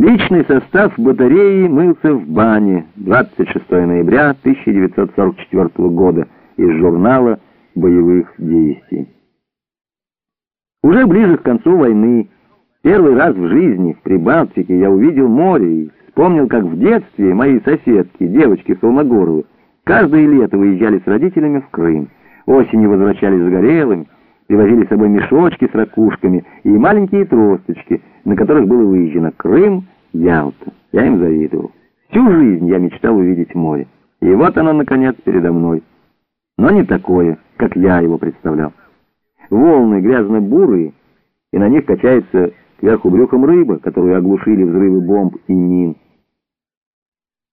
Личный состав батареи мылся в бане 26 ноября 1944 года из журнала боевых действий. Уже ближе к концу войны, первый раз в жизни в Прибалтике я увидел море и вспомнил, как в детстве мои соседки, девочки Солногоровы, каждое лето выезжали с родителями в Крым, осенью возвращались загорелыми, привозили с собой мешочки с ракушками и маленькие тросточки, на которых было выезжено Крым, Ялта. Я им завидовал. Всю жизнь я мечтал увидеть море. И вот оно, наконец, передо мной. Но не такое, как я его представлял. Волны грязно-бурые, и на них качается кверху брюхом рыба, которую оглушили взрывы бомб и мин.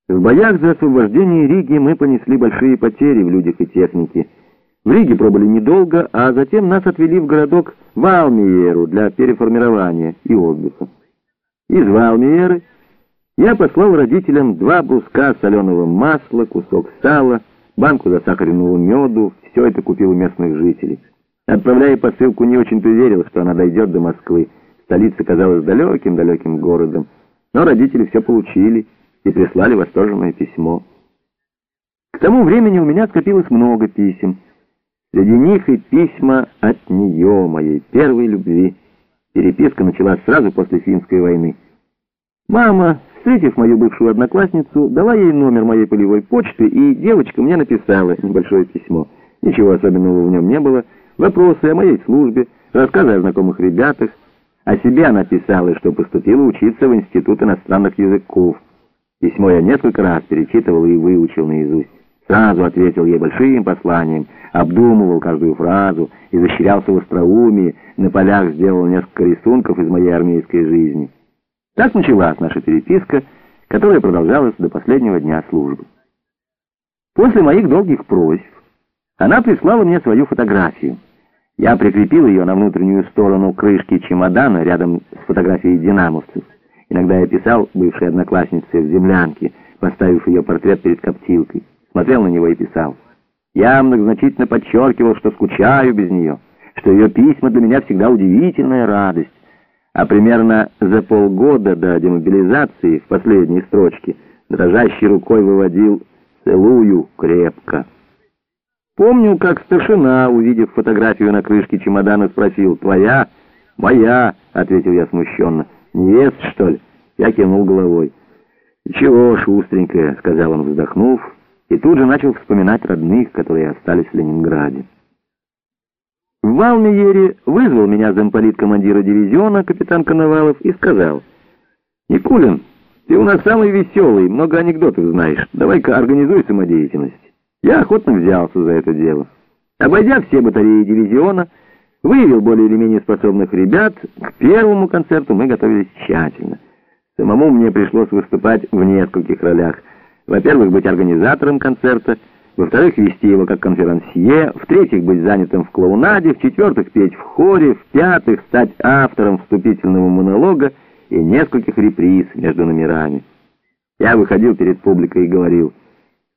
В боях за освобождение Риги мы понесли большие потери в людях и технике. В Риге пробыли недолго, а затем нас отвели в городок Валмиеру для переформирования и отдыха. Из Валмиеры я послал родителям два бруска соленого масла, кусок сала, банку засахаренного меду, все это купил у местных жителей. Отправляя посылку, не очень-то верил, что она дойдет до Москвы. Столица казалась далеким-далеким городом. Но родители все получили и прислали восторженное письмо. К тому времени у меня скопилось много писем. Среди них и письма от нее, моей первой любви. Переписка началась сразу после финской войны. Мама, встретив мою бывшую одноклассницу, дала ей номер моей полевой почты, и девочка мне написала небольшое письмо. Ничего особенного в нем не было. Вопросы о моей службе, рассказы о знакомых ребятах. О себе она писала, что поступила учиться в Институт иностранных языков. Письмо я несколько раз перечитывал и выучил наизусть. Сразу ответил ей большим посланием, обдумывал каждую фразу, изощрялся в остроумии, на полях сделал несколько рисунков из моей армейской жизни. Так началась наша переписка, которая продолжалась до последнего дня службы. После моих долгих просьб она прислала мне свою фотографию. Я прикрепил ее на внутреннюю сторону крышки чемодана рядом с фотографией динамовцев. Иногда я писал бывшей однокласснице в землянке, поставив ее портрет перед коптилкой смотрел на него и писал. Я многозначительно подчеркивал, что скучаю без нее, что ее письма для меня всегда удивительная радость. А примерно за полгода до демобилизации в последней строчке дрожащей рукой выводил «целую крепко». Помню, как старшина, увидев фотографию на крышке чемодана, спросил «Твоя?» «Моя», — ответил я смущенно. «Невест, что ли?» Я кинул головой. «Чего, шустренькая», — сказал он, вздохнув, — и тут же начал вспоминать родных, которые остались в Ленинграде. В Валмиере вызвал меня замполит командира дивизиона, капитан Коновалов, и сказал, «Никулин, ты у нас самый веселый, много анекдотов знаешь, давай-ка организуй самодеятельность». Я охотно взялся за это дело. Обойдя все батареи дивизиона, выявил более или менее способных ребят, к первому концерту мы готовились тщательно. Самому мне пришлось выступать в нескольких ролях – во-первых, быть организатором концерта, во-вторых, вести его как конферансье, в-третьих, быть занятым в клоунаде, в-четвертых, петь в хоре, в-пятых, стать автором вступительного монолога и нескольких реприз между номерами. Я выходил перед публикой и говорил,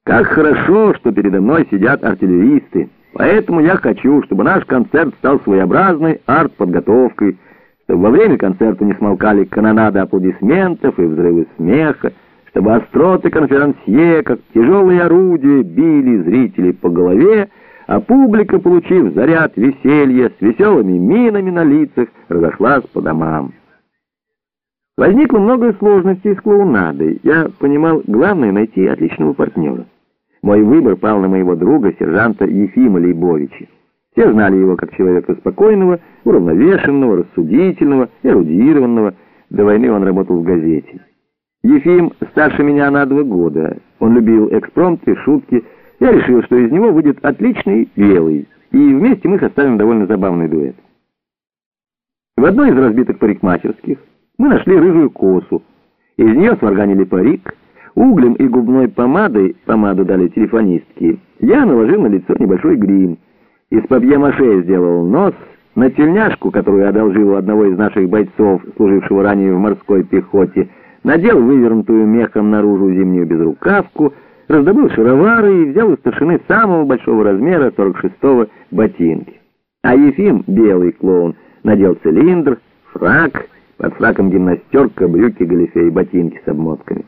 «Как хорошо, что передо мной сидят артиллеристы, поэтому я хочу, чтобы наш концерт стал своеобразной арт-подготовкой, чтобы во время концерта не смолкали канонады аплодисментов и взрывы смеха, чтобы остроты конферансье, как тяжелые орудия, били зрителей по голове, а публика, получив заряд веселья с веселыми минами на лицах, разошлась по домам. Возникло много сложностей с клоунадой. Я понимал, главное — найти отличного партнера. Мой выбор пал на моего друга, сержанта Ефима Лейбовича. Все знали его как человека спокойного, уравновешенного, рассудительного, эрудированного. До войны он работал в газете. Ефим старше меня на два года. Он любил экспромты, шутки. Я решил, что из него выйдет отличный белый, и вместе мы составим довольно забавный дуэт. В одной из разбитых парикмахерских мы нашли рыжую косу. Из нее сварганили парик, углем и губной помадой, помаду дали телефонистки, я наложил на лицо небольшой грим. Из папье-маше сделал нос, на тельняшку, которую одолжил у одного из наших бойцов, служившего ранее в морской пехоте, надел вывернутую мехом наружу зимнюю безрукавку, раздобыл шаровары и взял у старшины самого большого размера 46-го ботинки. А Ефим, белый клоун, надел цилиндр, фрак, Под фраком гимнастерка, брюки, галифе и ботинки с обмотками.